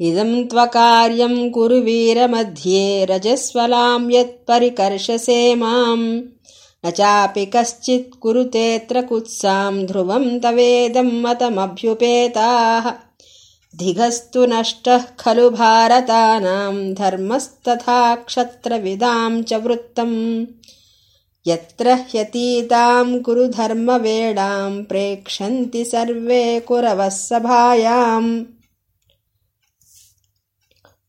इदं त्वकार्यं कुरु वीरमध्ये रजस्वलां यत्परिकर्षसे माम्। न चापि कश्चित् कुरुतेऽत्र कुत्सां ध्रुवं तवेदं मतमभ्युपेताः। धिगस्तु नष्टः खलु भारतानां धर्मस्तथा क्षत्रविदां च वृत्तम्। यत्र ह्यतीतां कुरु धर्मवेडां प्रेक्षन्ति सर्वे कुरवः सभायाम्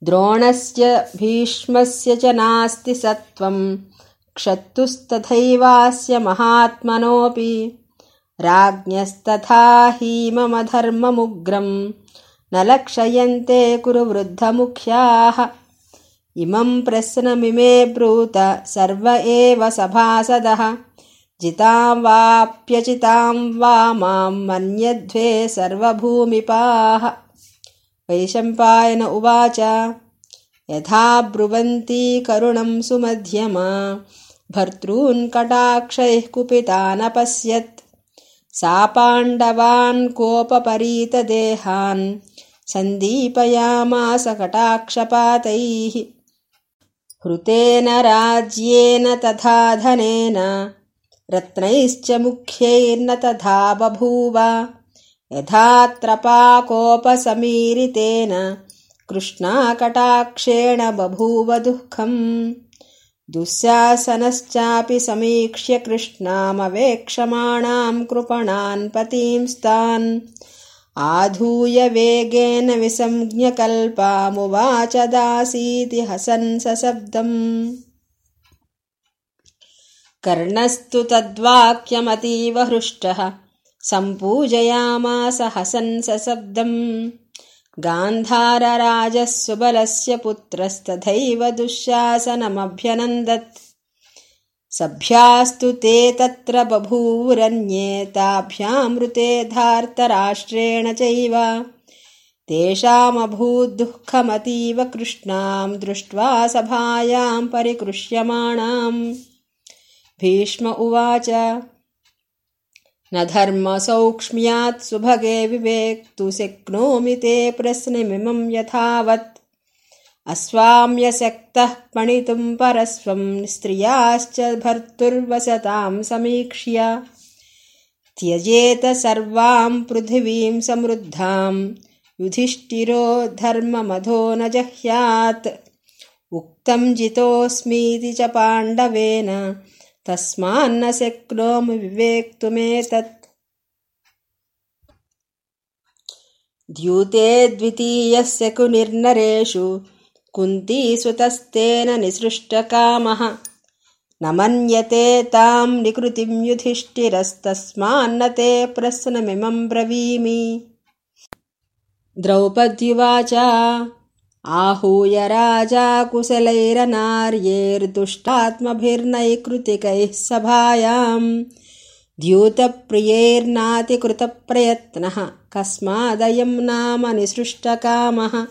द्रोणस्य भीष्मस्य च नास्ति सत्त्वम्। क्षत्तुस्तथैवास्य महात्मनोऽपि। राज्ञस्तथा हीममधर्ममुग्रम्। न लक्षयन्ते कुरु वृद्धमुख्याः। इमम् प्रश्नमिमे ब्रूत सर्व एव सभासदः। जितां वाप्यचितां वा माम् मन्यध्वे सर्वभूमिपाः वैशम्पायन उवाच। यथा ब्रुवन्ती करुणं सुमध्यमा। भर्तॄन्कटाक्षैः कुपितानपश्यत्। सा पाण्डवान् कोपपरीतदेहान् सन्दीपयामास कटाक्षपातैः। हृतेन राज्येन तथा धनेन रत्नैश्च मुख्यैर्न तथा बभूव यथात्रपाकोपसमीरितेन कृष्णाकटाक्षेण बभूव दुःखम्। दुःशासनश्चापि समीक्ष्य कृष्णामवेक्षमाणाम् कृपणान् पतींस्तान् आधूय वेगेन विसञ्ज्ञकल्पामुवाच दासीति हसन् सशब्दम् कर्णस्तु तद्वाक्यमतीव हृष्टः सम्पूजयामास हसन् सशब्दम् गान्धारराजः सुबलस्य पुत्रस्तथैव दुःशासनमभ्यनन्दत्। सभ्यास्तु ते तत्र बभूवुरन्ये ताभ्यामृते धार्तराष्ट्रेण चैव। तेषामभूद्दुःखमतीव कृष्णाम् दृष्ट्वा सभायाम् परिकृष्यमाणाम्। भीष्म उवाच न धर्मसौक्ष्म्यात् सुभगे विवेक्तु शक्नोमि ते प्रश्नमिमं यथावत्। अस्वाम्यशक्तः पणितुम् परस्वम् स्त्रियाश्च भर्तुर्वसताम् समीक्ष्य। त्यजेत सर्वाम् पृथिवीम् समृद्धाम् युधिष्ठिरो धर्ममधो न जह्यात्। उक्तम् जितोऽस्मीति च पाण्डवेन तस्मान्न शक्नोमि विवेक्तुमेतत् द्यूते द्वितीयस्य कुनिर्नरेषु कुन्तीसुतस्तेन निसृष्टकामः। न मन्यते ताम् निकृतिम् युधिष्ठिरस्तस्मान्न ते प्रश्नमिमम् ब्रवीमि। द्रौपद्युवाच आहूय राजा कुशलैरनार्यैर्दुष्टात्मभिर्नैकृतिकैः सभायाम् द्यूतप्रियैर्नातिकृतप्रयत्नः कस्मादयम् नाम निसृष्टकामः।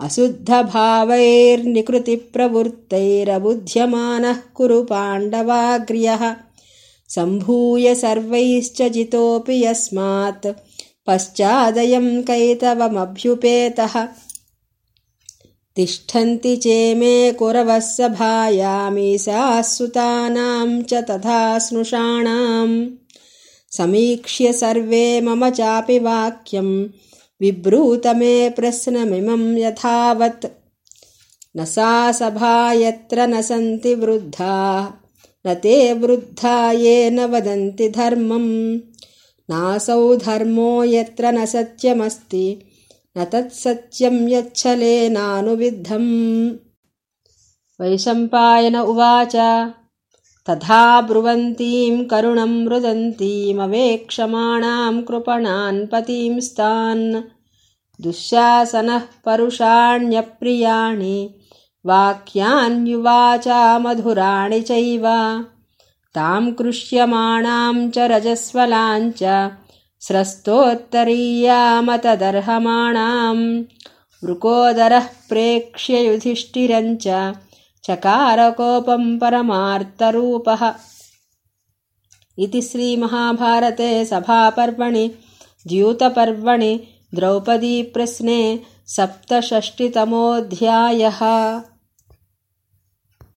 अशुद्धभावैर्निकृतिप्रवृत्तैरबुध्यमानः कुरु पाण्डवाग्र्यः। सम्भूय सर्वैश्च जितोऽपि यस्मात्। पश्चादयम् कैतवमभ्युपेतः तिष्ठन्ति चेमे कुरवः सभायामीशाः सुतानाम् च तथा स्नुषाणाम् समीक्ष्य सर्वे मम चापि वाक्यम् विब्रूत मे प्रश्नमिमम् यथावत्। न सा सभा यत्र न सन्ति वृद्धा न ते वृद्धा येन वदन्ति धर्मम्। नासौ धर्मो यत्र न सत्यमस्ति न तत्सत्यम् यच्छलेनानुविद्धम् वैशम्पायन उवाच तथा ब्रुवन्तीम् करुणम् रुदन्तीमवेक्षमाणाम् कृपणान् पतींस्तान् दुःशासनः परुषाण्यप्रियाणि वाक्यान्युवाचा मधुराणि चैव। ताम् कृष्यमाणाम् च रजस्वलाञ्च स्रस्तोत्तरीयामतदर्हमाणाम् वृकोदरः प्रेक्ष्य युधिष्ठिरम् च चकारकोपम् परमार्तरूपः इति श्रीमहाभारते सभापर्वणि द्यूतपर्वणि द्रौपदीप्रश्ने सप्तषष्टितमोऽध्यायः